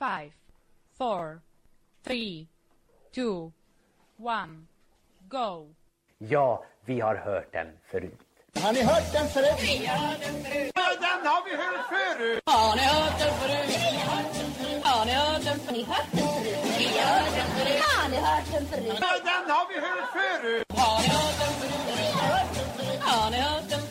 five, four, three, two, one, go. Ja, vi har hört den förut. Har ni hört den förut? Ja, den har vi hört förut. Har ni hört den förut? Har ni hört den förut? Har ni hört den förut? Ja, den har vi hört förut. Har ni hört den förut?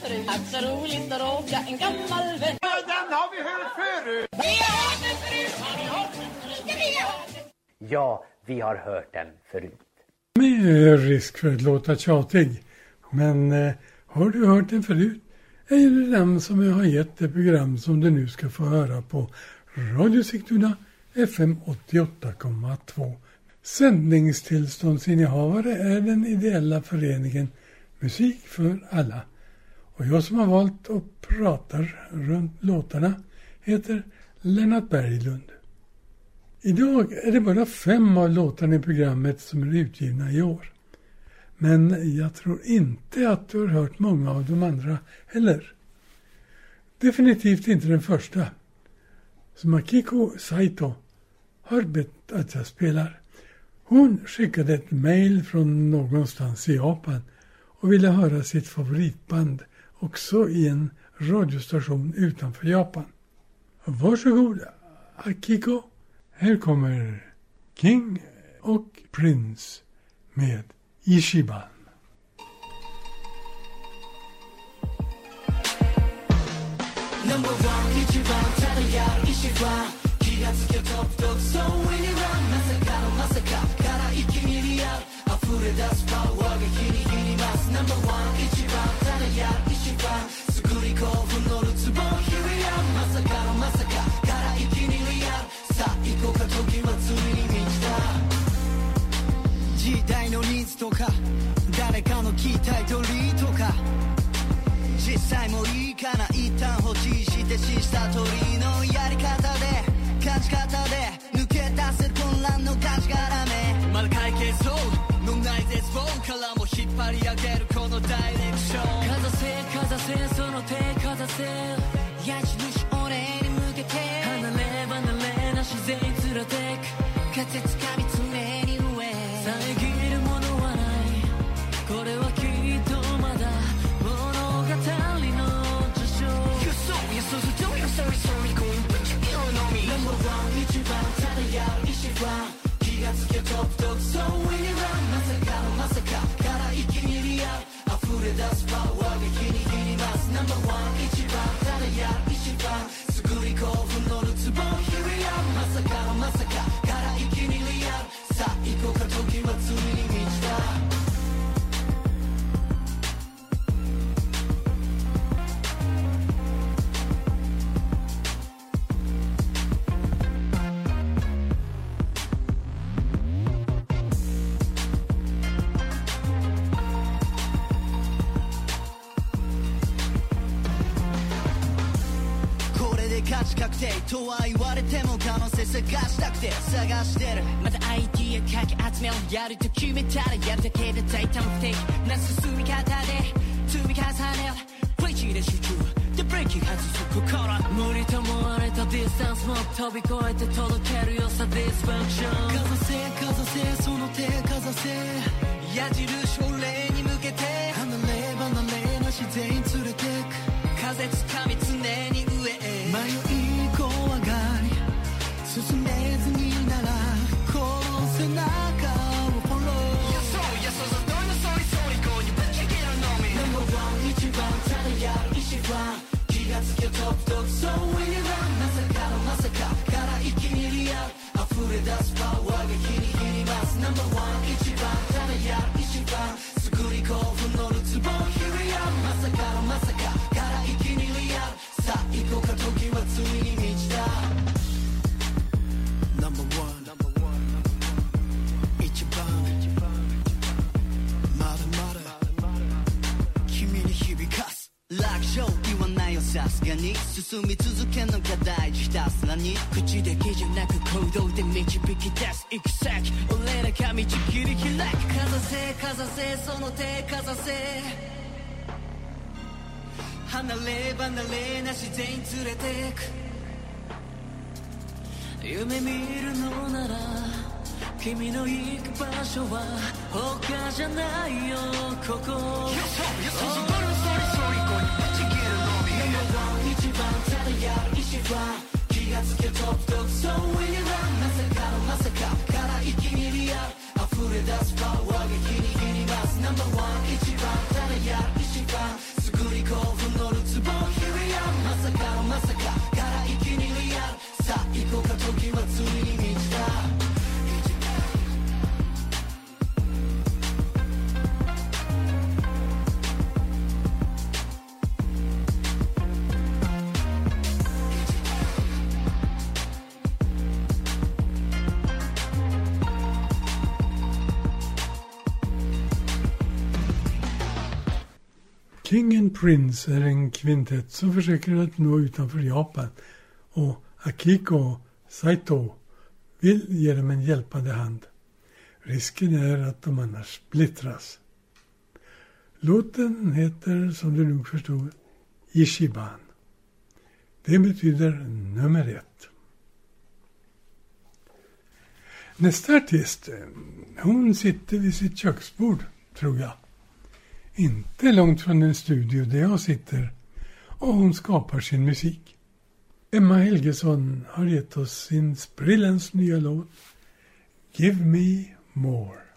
Den förut? Ack så roligt att råka en gammal vän. Ja, den har vi hört förut. Vi har hört den förut. Har ni hört den förut? Vi har hört den förut. Ja, vi har hört den förut. Med risk för att låta tjatig. Men eh, har du hört den förut? Är det den som jag har gett det program som du nu ska få höra på Radio Sigtuna FM 88,2. Sändningstillståndsinnehavare är den ideella föreningen Musik för alla. Och jag som har valt och pratar runt låtarna heter Lennart Berglund. Idag är det bara fem av låtarna i programmet som är utgivna i år. Men jag tror inte att du har hört många av de andra heller. Definitivt inte den första. Som Akiko Saito har bett att jag spelar. Hon skickade ett mail från någonstans i Japan och ville höra sitt favoritband också i en radiostation utanför Japan. Varsågoda, Akiko. Här kommer King och Prince med Ishiban. Number one, Ichiban, 作り興奮乗るツボ Here we are まさかのまさかから一気にリアルさあ行こうか時はついに満ちた。時代のニーズとか誰かの期待取りとか実際もいいかな一旦放置してシスター鳥のやり方で感じ方で。抜け出せる混乱の感じがらめまだ解決そう。のない絶望からも引っ張り上げるこのダイレクションかざせかざせその手かざせ矢印俺に向けて離れ離れな自然連れてく風つかみ常に上遮るものはないこれはきっとまだ物語の序章 You're so, you're so, so, don't, you're sorry, sorry, going, but you don't know me Number one, 一番ただやる一 가슴겨 덥덥 서위랑 마사카로 마사카 갈아입힌 일이야 아프레다 스파와게 기니 기니 마스 넘버 원 이치방 따라야 이치방 수그리 거분 너를 두번 Here we are 마사카로 마사카 確定とは言われても可能性探したくて探してる。またアイディアかき集めをやると決めたらやるだけで大胆不敵な進み方で。積み重ねるクレイジーな集中。でブレーキ外す心無理と思われたディスタンスも飛び越えて届けるよさディスファンクション。かざせかざせその手かざせ矢印俺に向けて。離れ離れな自然連れてく。風つかみ進みすなに口でけじゃなく行動で導き出す。行く先。俺らが道切り開くかざせかざせその手かざせ風に乗っ離れ離れな自然に連れてく。夢見るのなら君の行く場所は他じゃないよここ。よそやる意志は気がつけトップドッグ So when you run まさかのまさかから一気にリアル溢れ出すパワーが日に日に増すナンバーワン一番ただやる意志はすぐに興奮乗るツボ Here we are まさかのまさかから一気にリアルさあ行こうか時は King and Prince är en kvintett som försöker att nå utanför Japan och Akiko Saito vill ge dem en hjälpande hand. Risken är att de annars splittras. Låten heter, som du nog förstod, Ishiban. Det betyder nummer ett. Nästa artist, hon sitter vid sitt köksbord, tror jag. Inte långt från den studio där jag sitter och hon skapar sin musik. Emma Helgesson har gett oss sin sprillans nya låt Give Me More.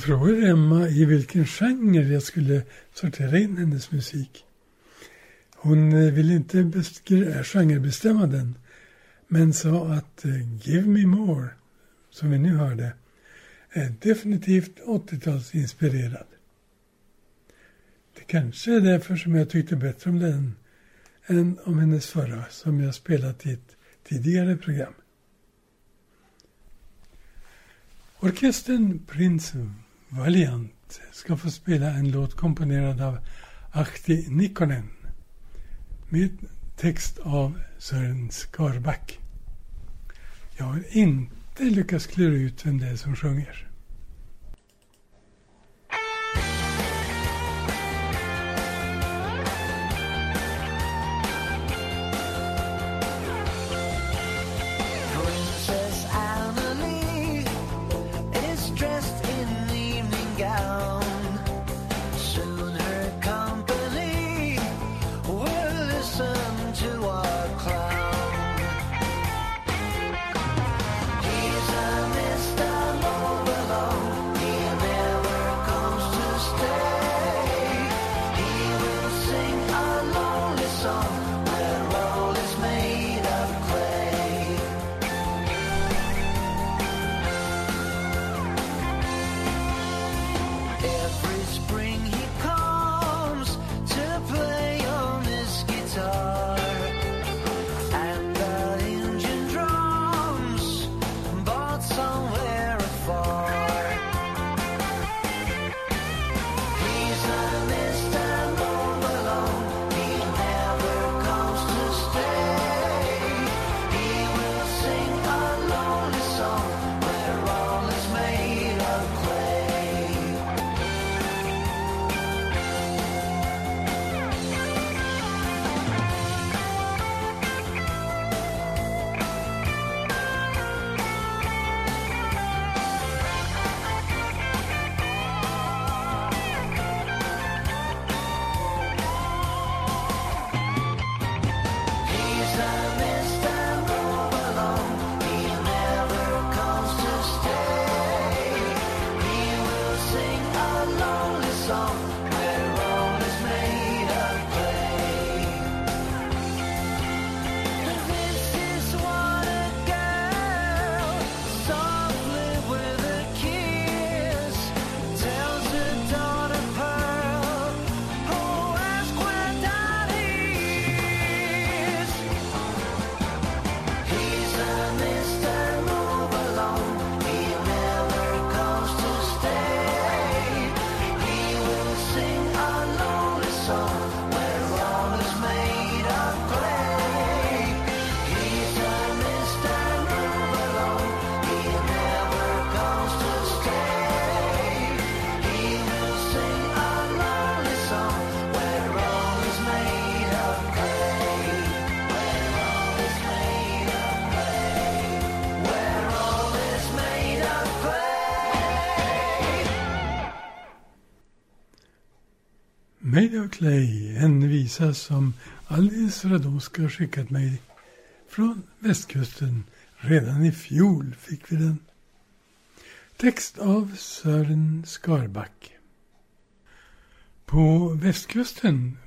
Jag frågade Emma i vilken genre jag skulle sortera in hennes musik. Hon eh, ville inte eh, genrebestämma den, men sa att eh, Give Me More, som vi nu hörde, är definitivt 80-talsinspirerad. Det kanske är därför som jag tyckte bättre om den än om hennes förra, som jag spelat i ett tidigare program. Orkestern Prince Valiant ska få spela en låt komponerad av Ahti Nikkonen med text av Sören Skarback. Jag har inte lyckats klura ut vem det är som sjunger. Clay, en visa som Alice Radoska skickat mig från västkusten. Redan i fjol fick vi den. Text av Sören Skarback. På västkusten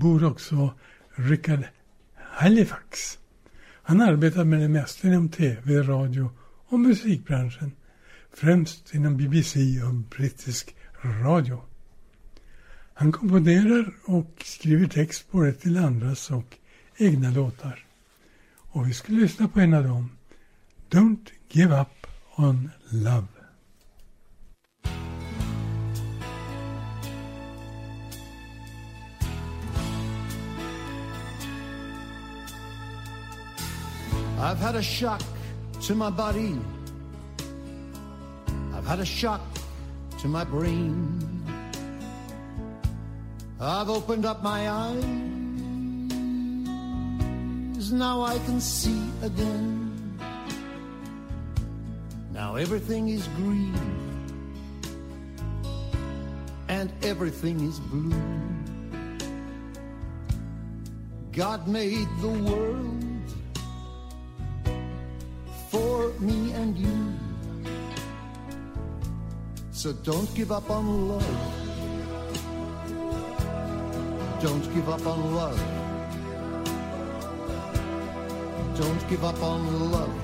bor också Richard Halifax. Han arbetar med det mesta inom tv, radio och musikbranschen. Främst inom BBC och brittisk radio. Han komponerar och skriver text både till andras och egna låtar. Och vi ska lyssna på en av dem. Don't give up on love. I've had a shock to my body. I've had a shock to my brain. I've opened up my eyes. Now I can see again. Now everything is green. And everything is blue. God made the world for me and you. So don't give up on love. Don't give up on love. Don't give up on love.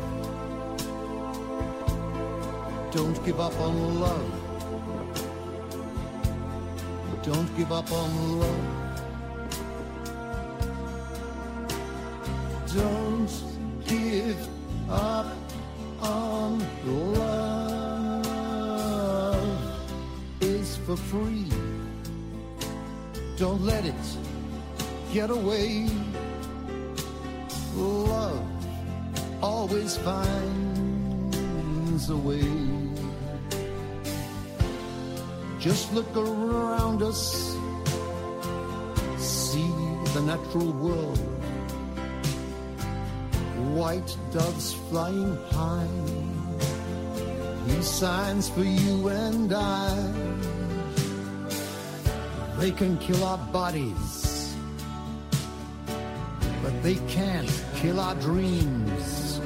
Don't give up on love. Don't give up on love. Don't give up on love. Is for free. Don't let it get away. Love always finds a way. Just look around us, see the natural world. White doves flying high, these signs for you and I. They can kill our bodies, they can't kill our dreams.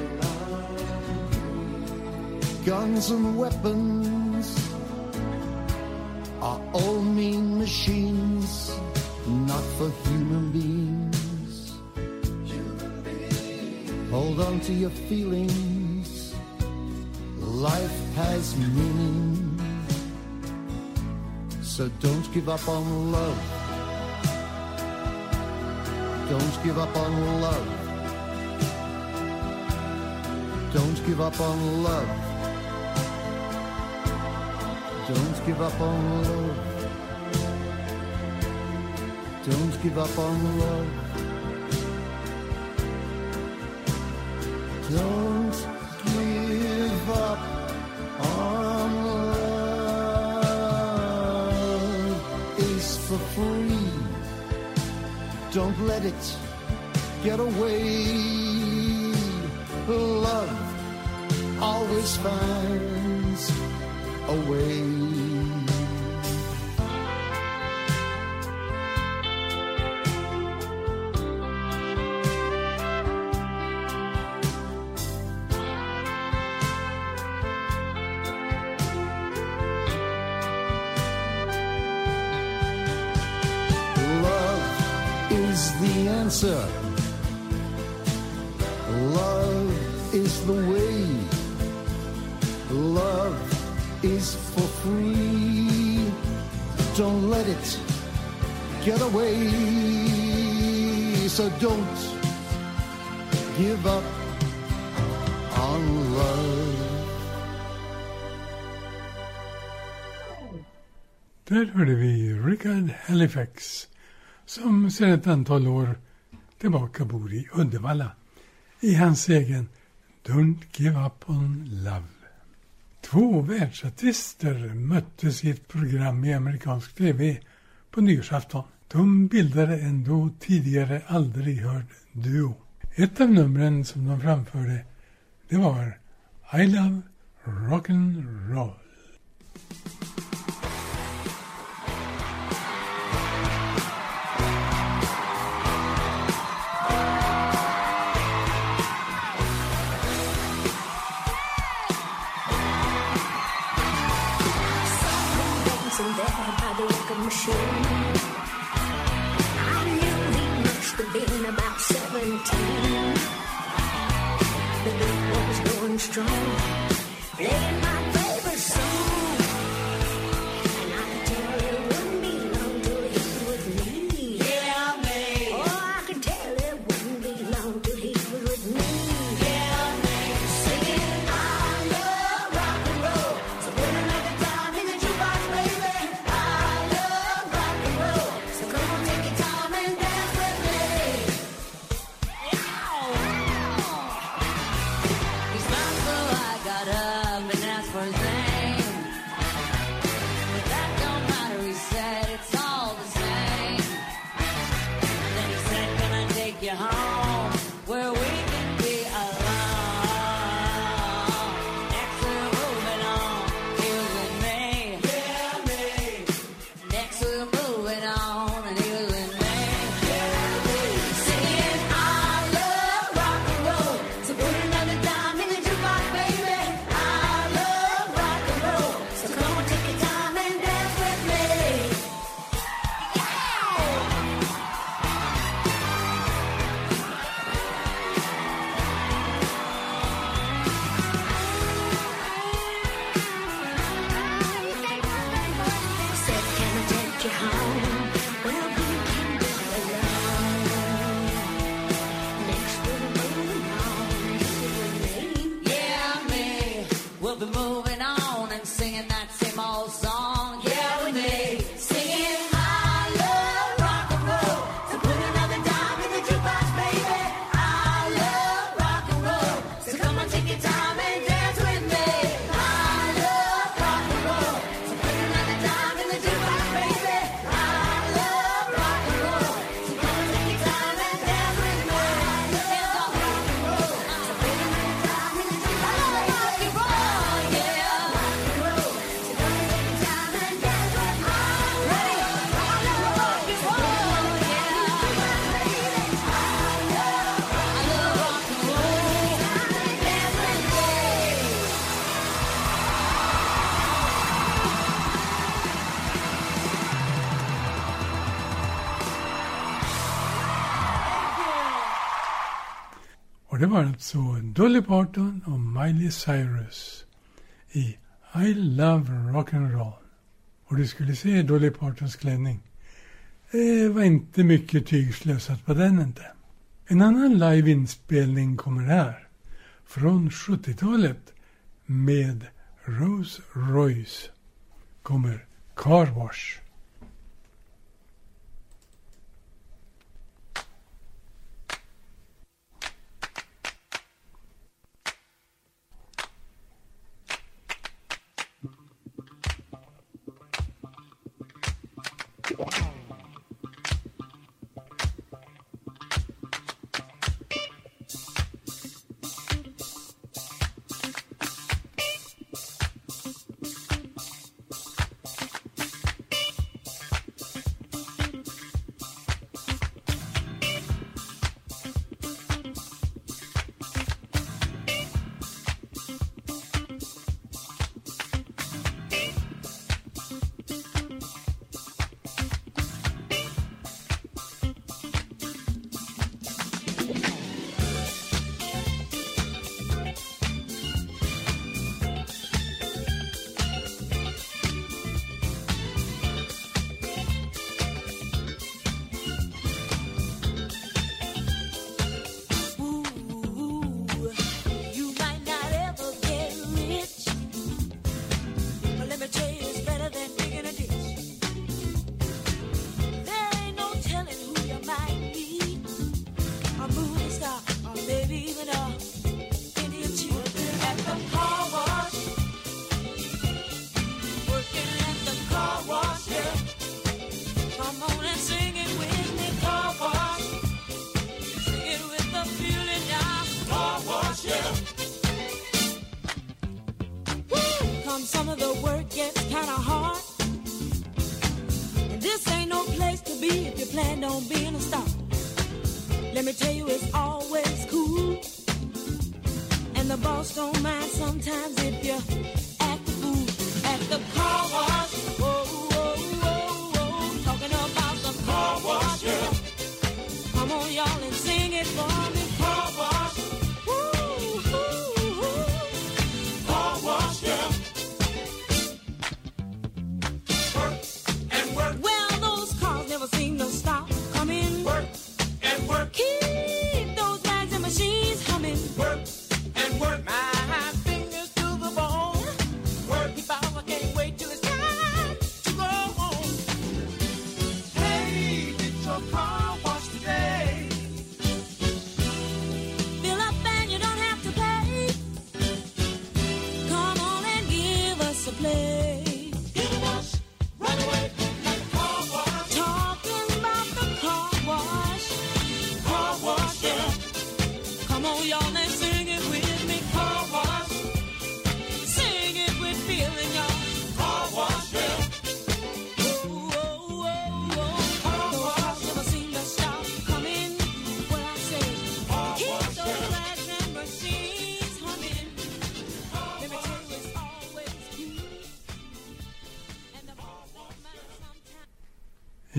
Guns and weapons are all mean machines, not for human beings. Hold on to your feelings. Life has meaning. So don't give up on love. Don't give up on love. Don't give up on love. Don't give up on love. Don't give up on love. Don't give up on love. Is for free. Don't let it get away. Love always finds a way. Fairfax som sedan ett antal år tillbaka bor i Uddevalla i hans egen Don't Give Up On Love. Två världsartister möttes i ett program i amerikansk tv på nyårsafton. De bildade en då tidigare aldrig hörd duo. Ett av numren som de framförde det var I Love Rock'n'Roll. I knew he must have been about 17. The beat was going strong, playing my det var alltså Dolly Parton och Miley Cyrus i I Love Rock'n'Roll. Och du skulle se Dolly Partons klänning. Det var inte mycket tygslösat på den inte. En annan liveinspelning kommer här. Från 70-talet med Rose Royce kommer Car Wash.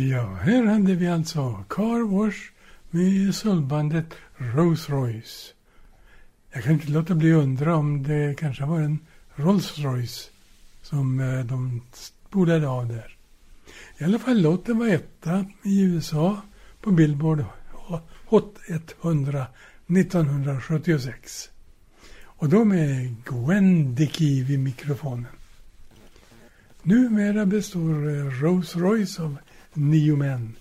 Ja, här hade vi alltså Car Wash med solbandet Rolls Royce. Jag kan inte låta bli undra om det kanske var en Rolls Royce som eh, de spolade av där. I alla fall låten var etta i USA på Billboard Hot 100 1976. Och då med Gwen Dickey vid mikrofonen. Numera består eh, Rolls Royce av nio män,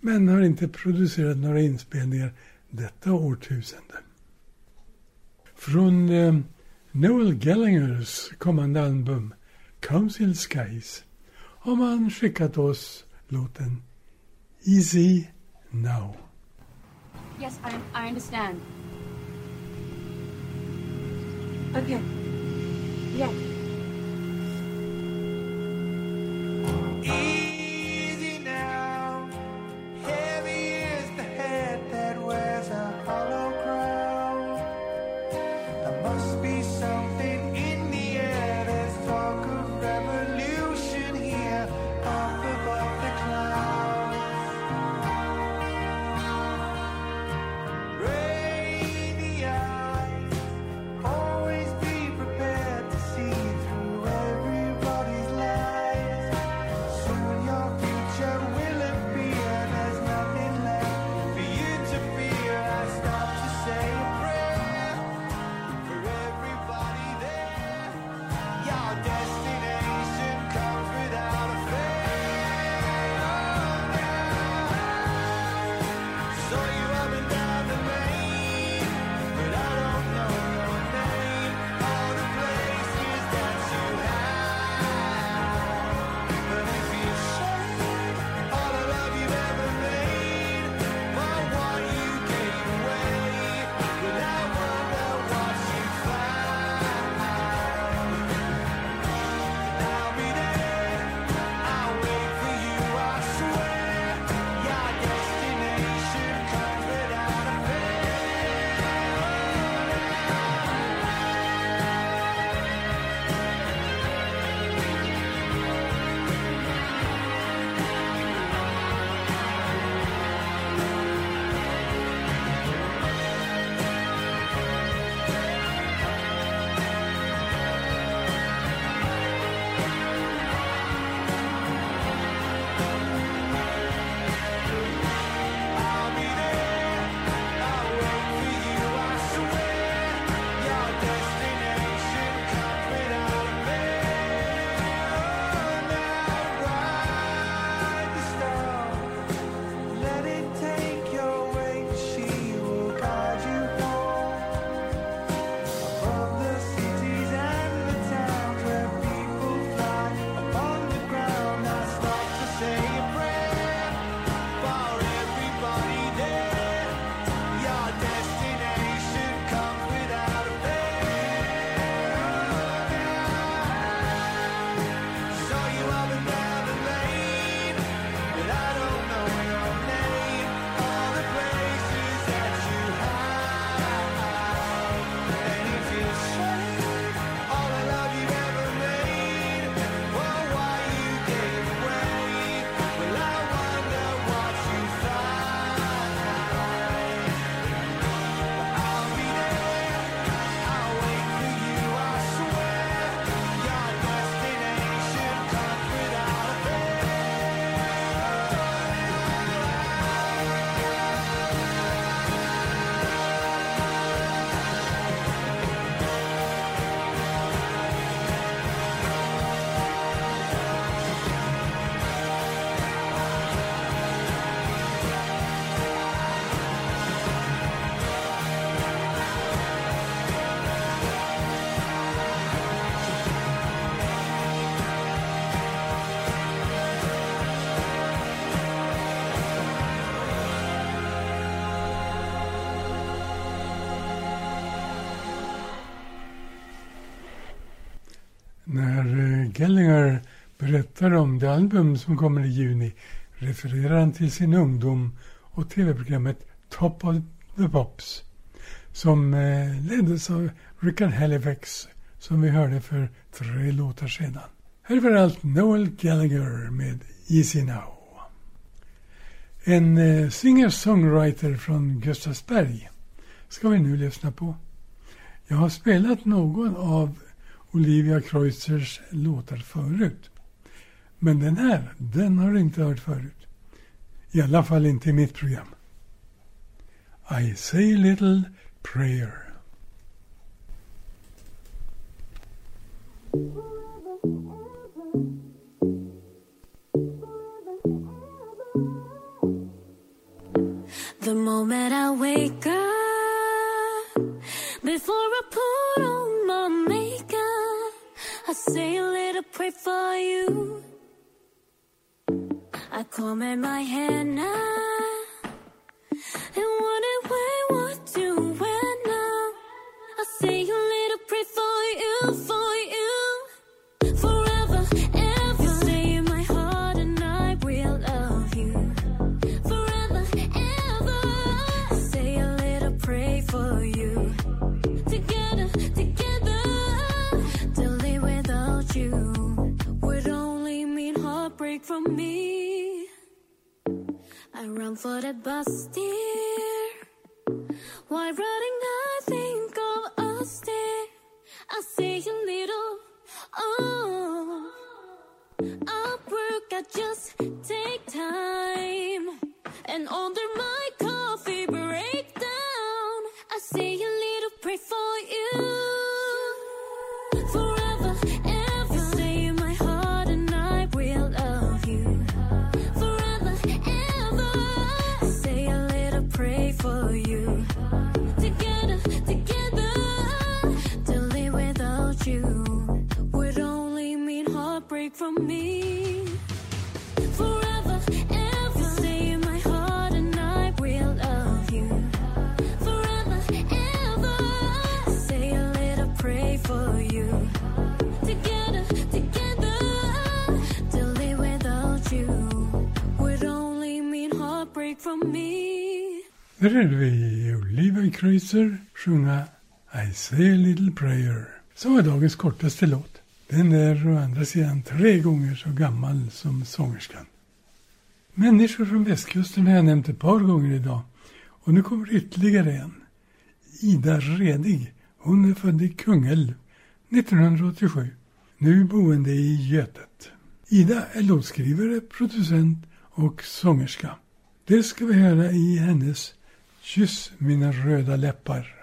men har inte producerat några inspelningar detta årtusende. Från eh, Noel Gellingers kommande album Council Skies har man skickat oss låten Easy Now. Yes, I, I understand. Okay. Yeah. När eh, Gellinger berättar om det album som kommer i juni refererar han till sin ungdom och tv-programmet Top of the Pops som eh, leddes av Richard Halifax som vi hörde för tre låtar sedan. Här var allt Noel Gallagher med Easy Now. En eh, singer-songwriter från Gustavsberg ska vi nu lyssna på. Jag har spelat någon av Olivia Kreuzers låtar förut. Men den här, den har du inte hört förut. I alla fall inte i mitt program. I say a little prayer. The moment I wake up, before I put on my makeup, I say a little prayer for you. I comb in my hair now, and wonder where what to wear now. I say a little prayer for you, for heartbreak from me. I run for the bus, dear. Why running? I think of us, dear. I say a little, oh. I work, I just take time. And all my Där hörde vi Oliver Kreutzer sjunga I say a little prayer. Som var dagens kortaste låt. Den är å andra sidan tre gånger så gammal som sångerskan. Människor från västkusten har jag nämnt ett par gånger idag. Och nu kommer ytterligare en. Ida Redig. Hon är född i Kungälv 1987. Nu boende i Götet. Ida är låtskrivare, producent och sångerska. Det ska vi höra i hennes Kyss mina röda läppar.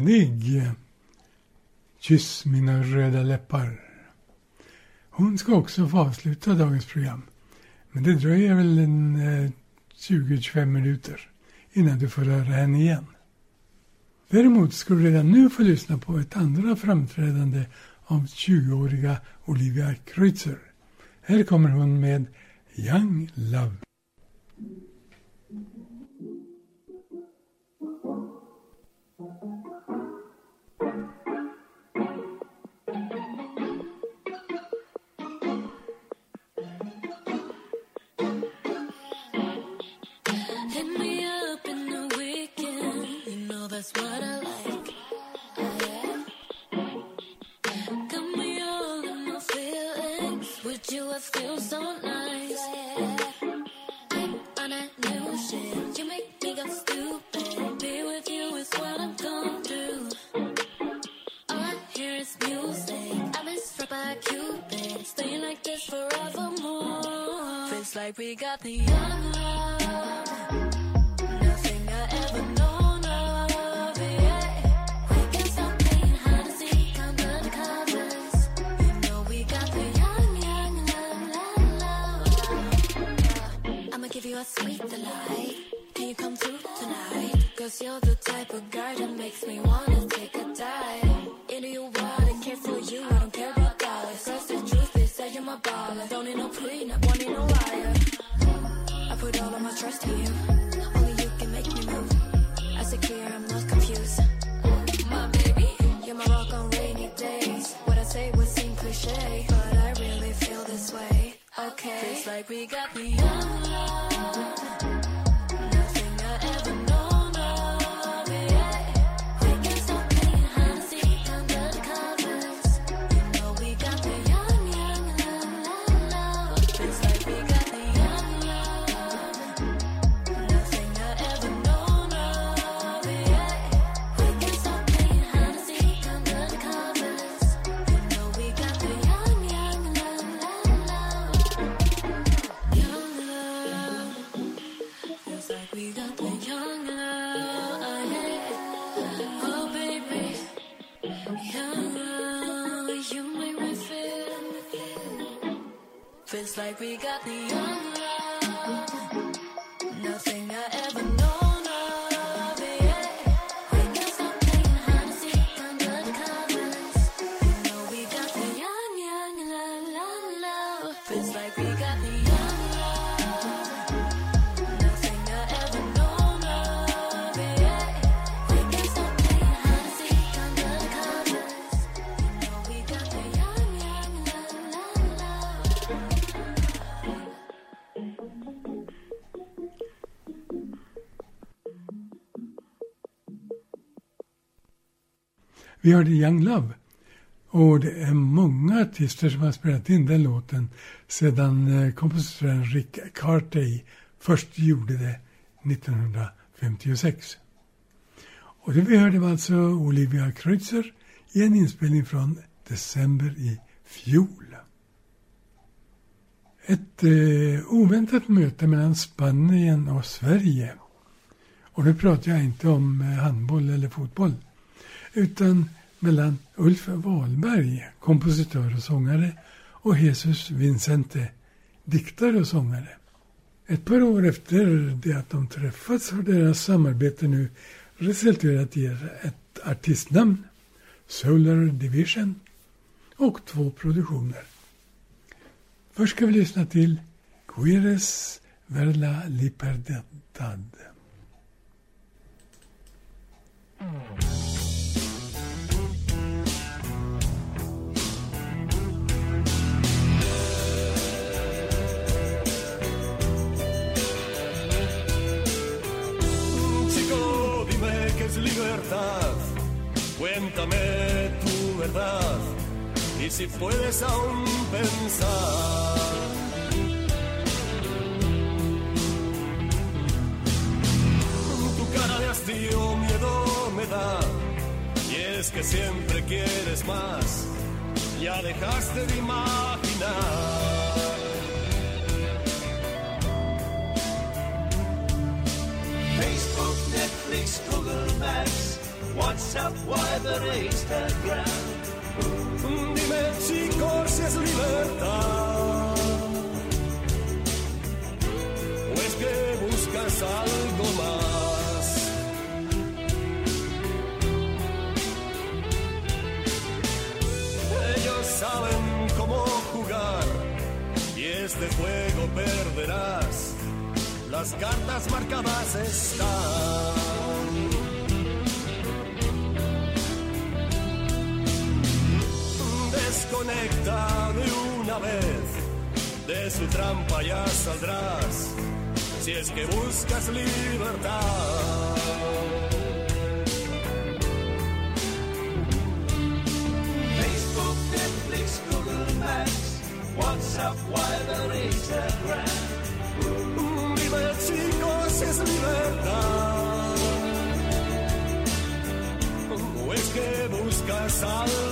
Ida Kyss mina röda läppar. Hon ska också få avsluta dagens program. Men det dröjer väl en eh, 20-25 minuter innan du får höra henne igen. Däremot ska du redan nu få lyssna på ett andra framträdande av 20-åriga Olivia Kreutzer. Här kommer hon med Young Love. We got the young love. Nothing I ever known of, yeah. We stop playing hide and seek under the covers. You know we got the young, young love, love, love. I'ma give you a sweet delight. Can you come through tonight? Cause you're the type of guy that makes me wanna like we got the Vi hörde Young Love. Och det är många artister som har spelat in den låten sedan eh, kompositören Rick Cartey först gjorde det 1956. Och det vi hörde var alltså Olivia Kreutzer i en inspelning från december i fjol. Ett eh, oväntat möte mellan Spanien och Sverige. Och nu pratar jag inte om eh, handboll eller fotboll utan mellan Ulf Wahlberg, kompositör och sångare, och Jesus Vincente, diktare och sångare. Ett par år efter det att de träffats har deras samarbete nu resulterat i ett artistnamn, Solar Division, och två produktioner. Först ska vi lyssna till Quires Verla Libertad. Mm. Cuéntame tu verdad. Y si puedes aún pensar. Tu cara de hastío, miedo me da. Y es que siempre quieres más. Ya dejaste de imaginar. Facebook, Netflix, Google Maps, WhatsApp. Viber Instagram. Dime chicos si es libertad o es que buscas algo más. Ellos saben cómo jugar y este juego perderás. Las cartas marcadas están. Desconecta de una vez, de su trampa ya saldrás, si es que buscas libertad. Facebook, Netflix, Google Maps, WhatsApp, Viber, Instagram. Dime chicos, es libertad. ¿O es que buscas algo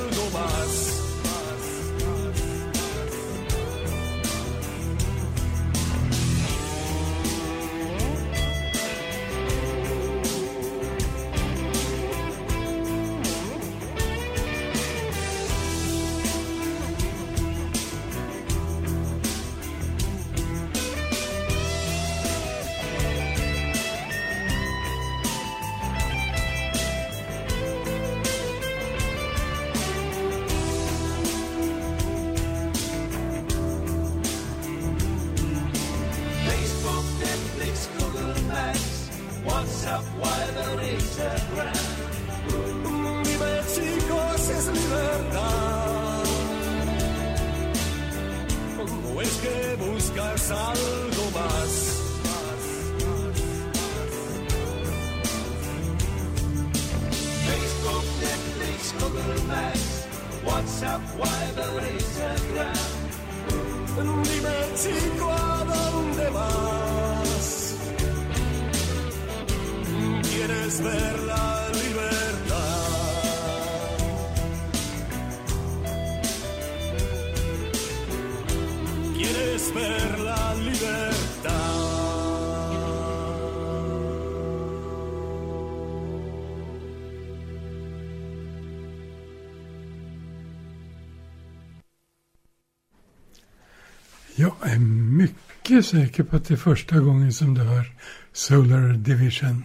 mycket säker på att det är första gången som du hör Solar Division.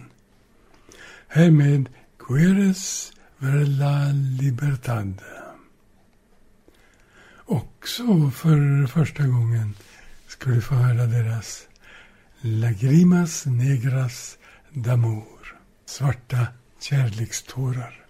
Härmed med Queres Verla libertad. Också för första gången ska du få höra deras Lagrimas Negras d'Amour. Svarta kärlekstårar.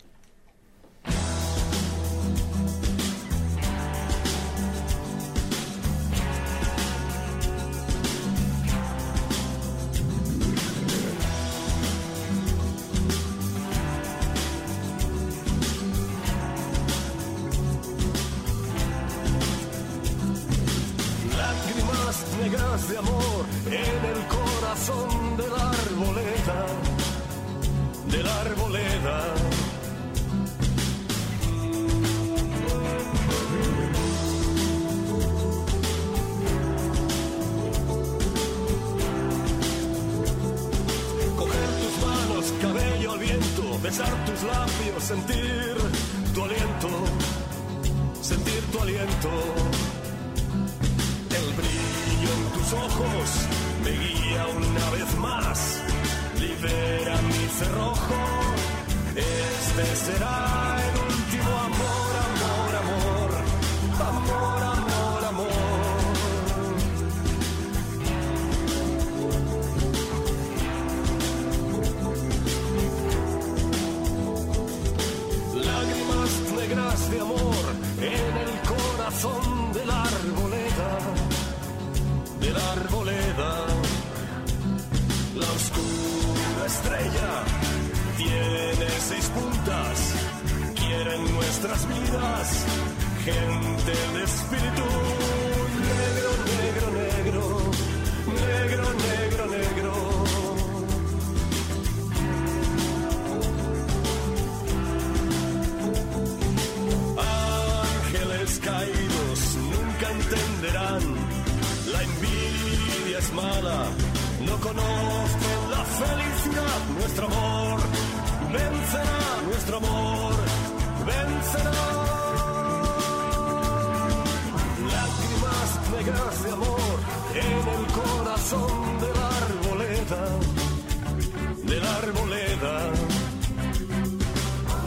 Corazón de la arboleda, de la arboleda.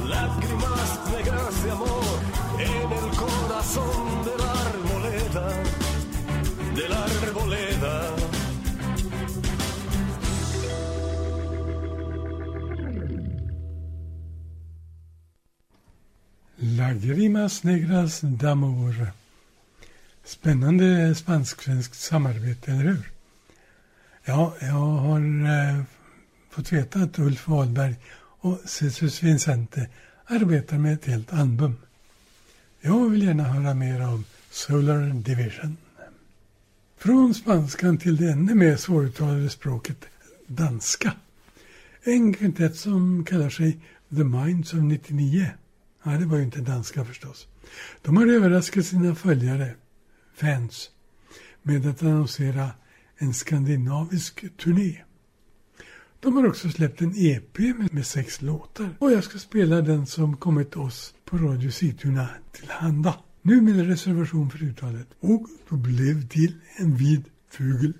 Lágrimas negras de amor en el corazón de la arboleda, de la arboleda. Lagrimas Negras d'Amour. Spännande spansk-svenskt samarbete, eller? Ja, jag har eh, fått veta att Ulf Wahlberg och Cesus Vincente arbetar med ett helt album. Jag vill gärna höra mer om Solar Division. Från spanskan till det ännu mer svåruttalade språket danska. En kvintett som kallar sig The Minds of 99. Ja, det var ju inte danska förstås. De har överraskat sina följare, fans, med att annonsera en skandinavisk turné. De har också släppt en EP med, med sex låtar och jag ska spela den som kommit oss på Radio Sigtuna tillhanda. Nu med reservation för uttalet. Och då blev till en vid fugel.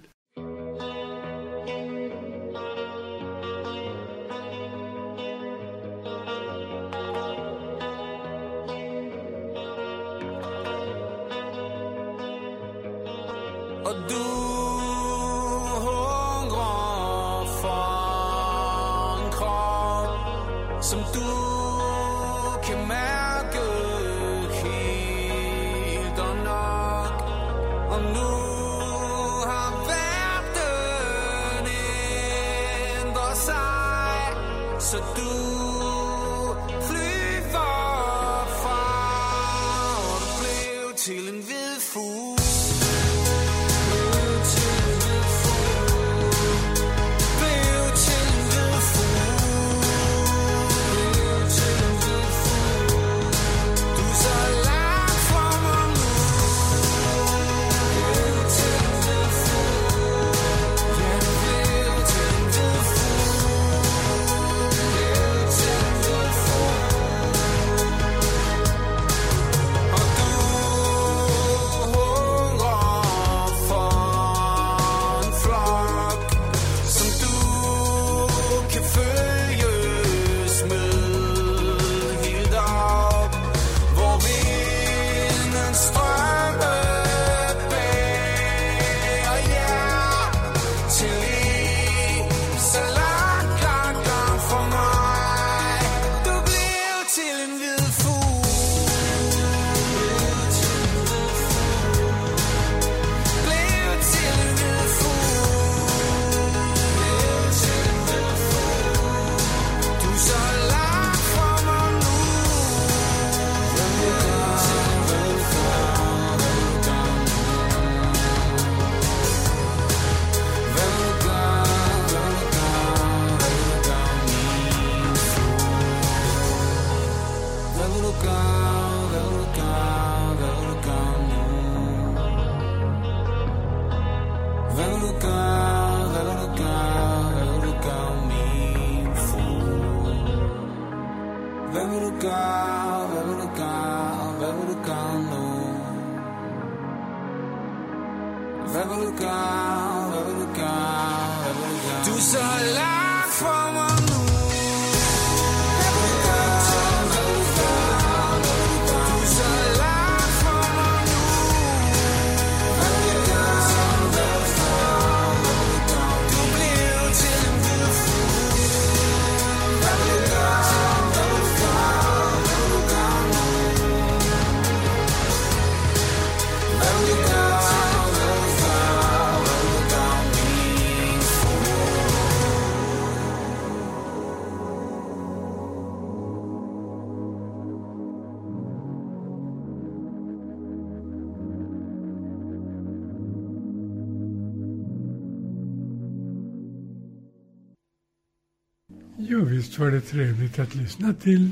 Visst var det trevligt att lyssna till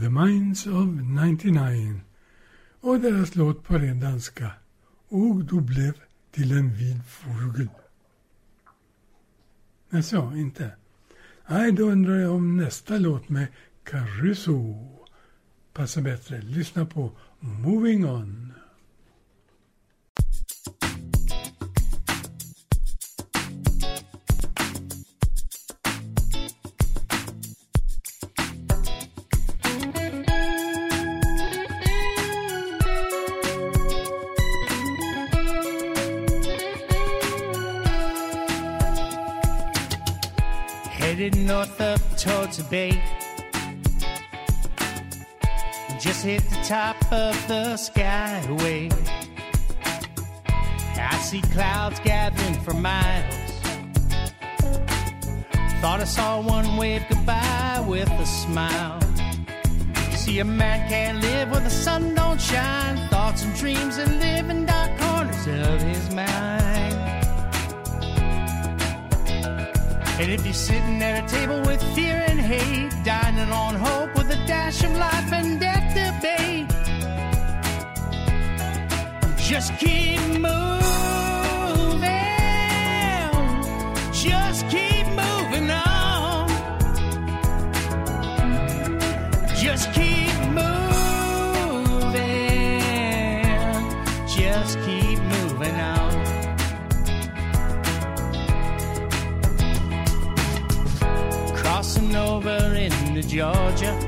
The Minds of 99 och deras låt på ren danska Och du blev till en vid fågel. Jaså, inte? Nej, då undrar jag om nästa låt med Caruso passar bättre. Lyssna på Moving On. The bay. Just hit the top of the skyway. I see clouds gathering for miles. Thought I saw one wave goodbye with a smile. See, a man can't live where the sun don't shine. Thoughts and dreams live in dark corners of his mind. And if you're sitting at a table with fear and hate, dining on hope with a dash of life and death debate, just keep moving. Just keep moving on. Just keep moving. Just keep moving on. Crossing over into Georgia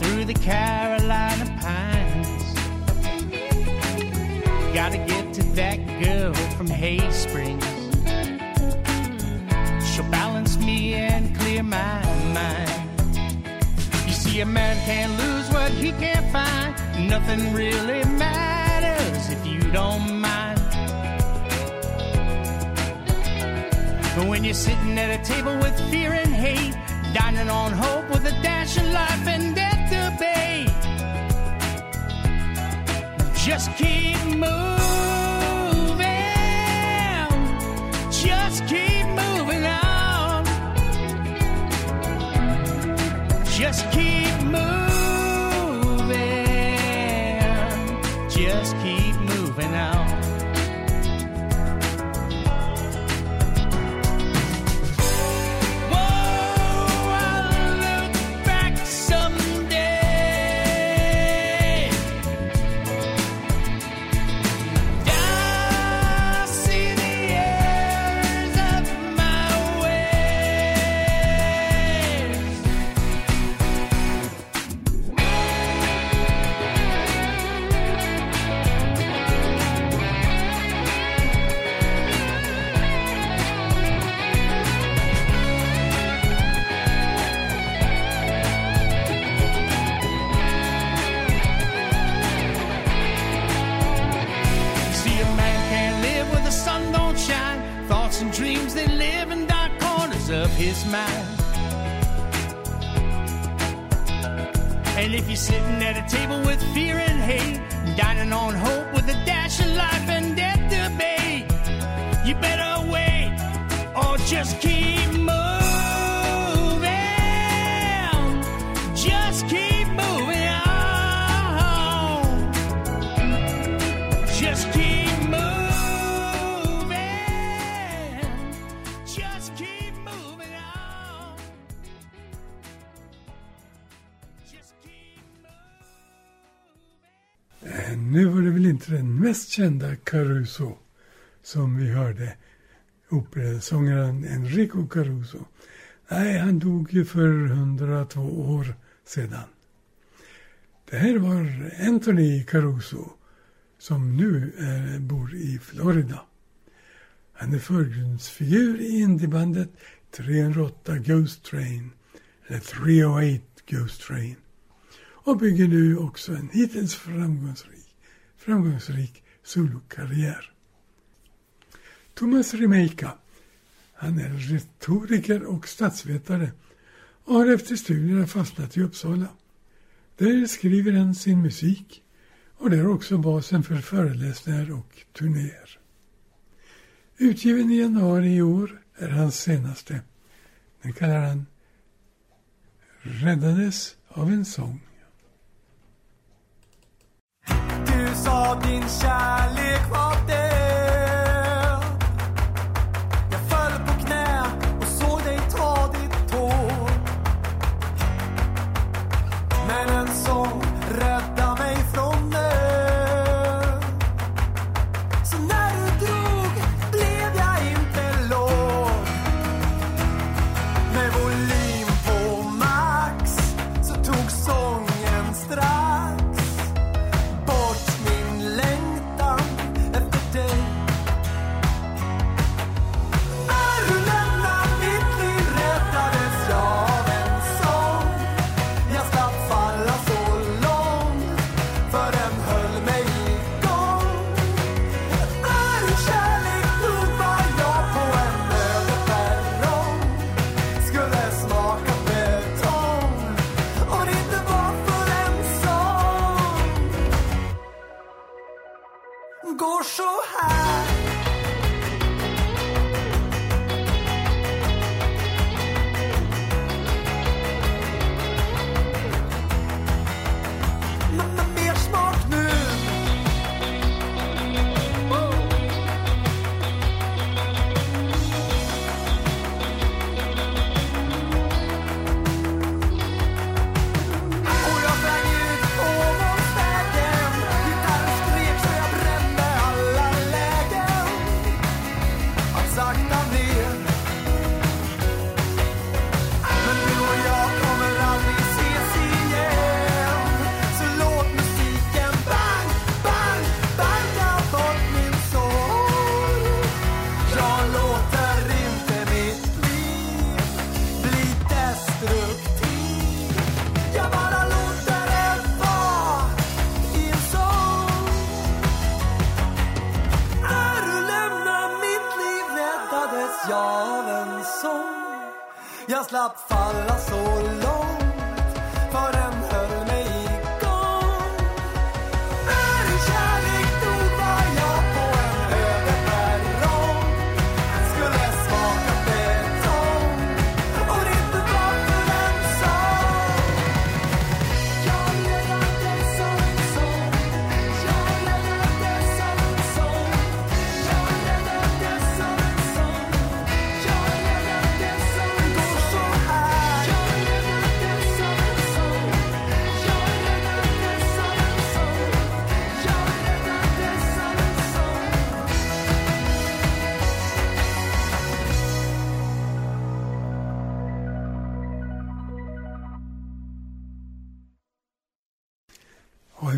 through the Carolina pines. Gotta get to that girl from Hay Springs. She'll balance me and clear my mind. You see, a man can't lose what he can't find. Nothing really matters if you don't mind. When you're sitting at a table with fear and hate, dining on hope with a dash of life and death debate, just keep moving. Just keep moving on. Just you better wait or just keep moving. Just keep moving on. Just keep moving. Just keep moving on. Eh, Nu var det väl inte mest kända Caruso som vi hörde. Operasångaren Enrico Caruso. Nej, han dog ju för 102 år sedan. Det här var Anthony Caruso som nu är, bor i Florida. Han är förgrundsfigur i indiebandet 308 Ghost Train, eller 308 Ghost Train och bygger nu också en hittills framgångsrik, framgångsrik solokarriär. Thomas Rimeika. han är retoriker och statsvetare och har efter studierna fastnat i Uppsala. Där skriver han sin musik och det är också basen för föreläsningar och turnéer. Utgiven i januari i år är hans senaste. Den kallar han Räddades av en sång. Du sa din kärlek var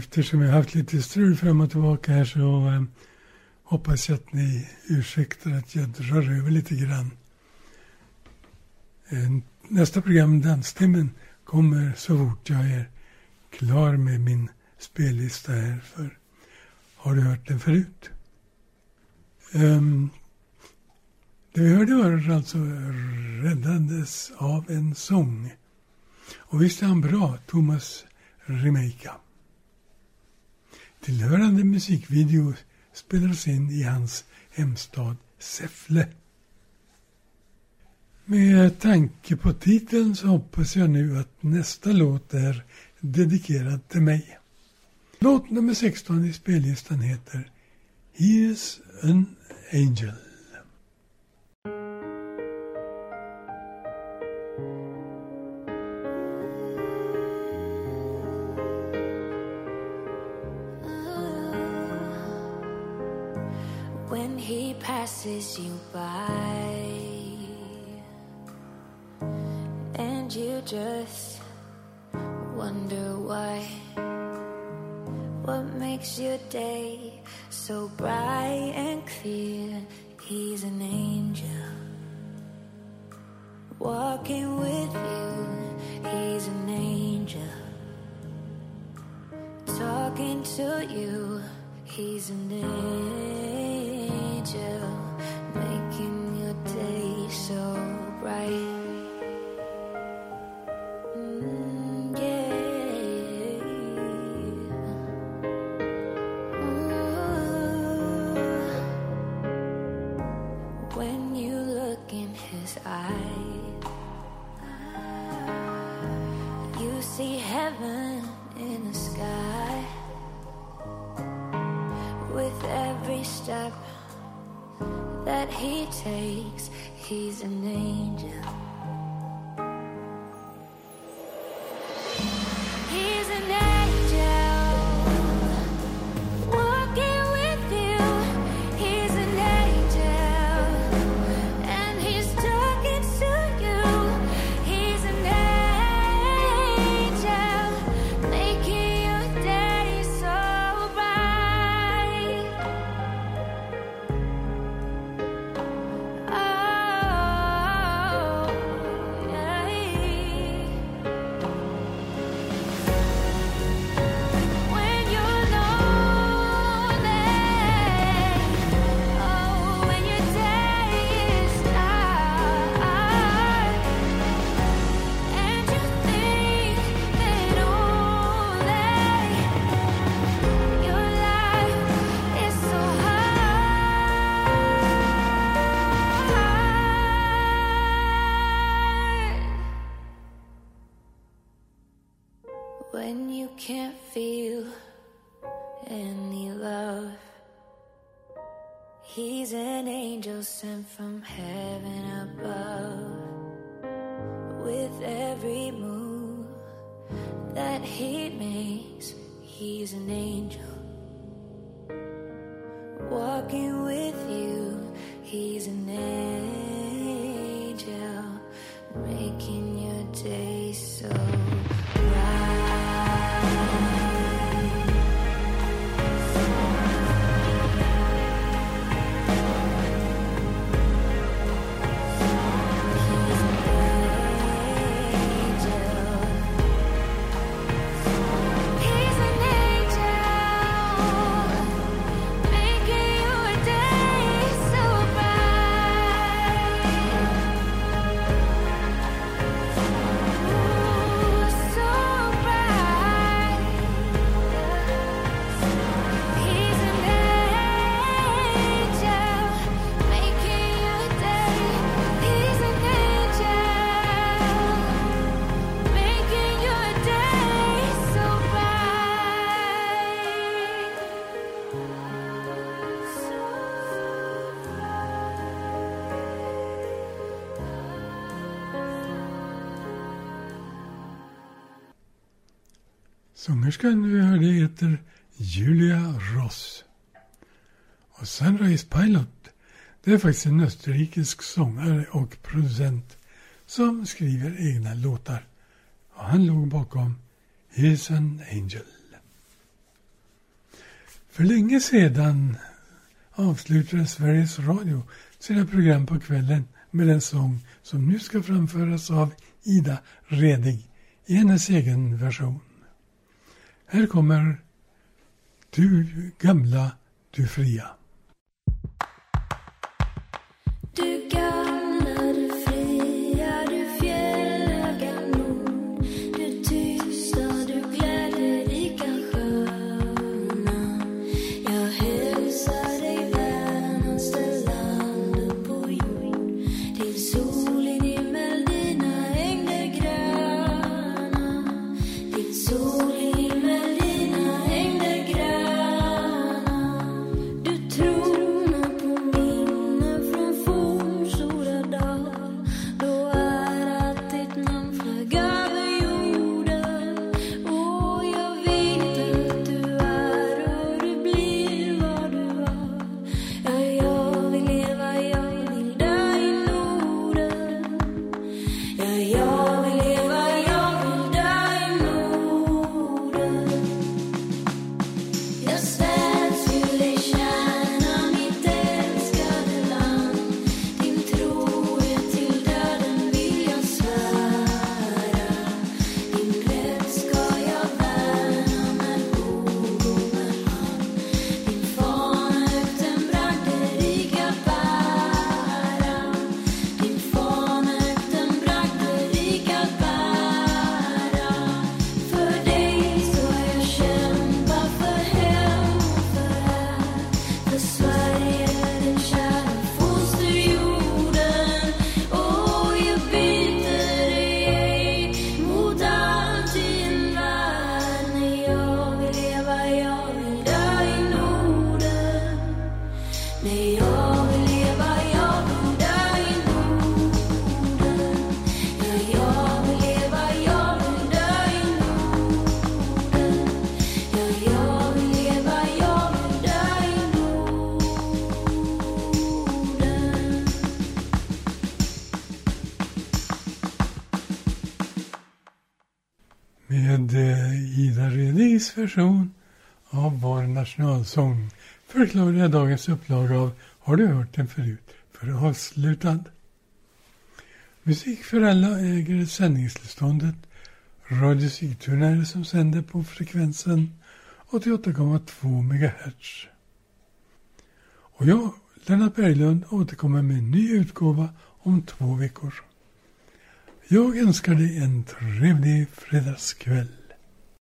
eftersom jag har haft lite strul fram och tillbaka här så eh, hoppas jag att ni ursäktar att jag drar över lite grann. Eh, nästa program, Danstimmen, kommer så fort jag är klar med min spellista här. För har du hört den förut? Um, det vi hörde var alltså Räddades av en sång. Och visst är han bra, Thomas Remeka. Tillhörande musikvideo spelades in i hans hemstad Säffle. Med tanke på titeln så hoppas jag nu att nästa låt är dedikerad till mig. Låt nummer 16 i spellistan heter Here's an Angel. Passes you by. And you just wonder why. What makes your day so bright and clear? He's an angel walking with you. He's an angel talking to you. He's an angel making your day so bright Sångerskan vi hörde heter Julia Ross. Och Sunrise Pilot, det är faktiskt en österrikisk sångare och producent som skriver egna låtar. Och han låg bakom He's an Angel. För länge sedan avslutade Sveriges Radio sina program på kvällen med en sång som nu ska framföras av Ida Redig i hennes egen version. Här kommer Du gamla, du fria. Du gamla, Version av vår nationalsång förklarar jag dagens upplaga av Har du hört den förut? för avslutad. Musik för alla äger sändningstillståndet. Radio Sigtuna är det som sänder på frekvensen 88,2 MHz. Och jag, Lennart Berglund, återkommer med en ny utgåva om två veckor. Jag önskar dig en trevlig fredagskväll.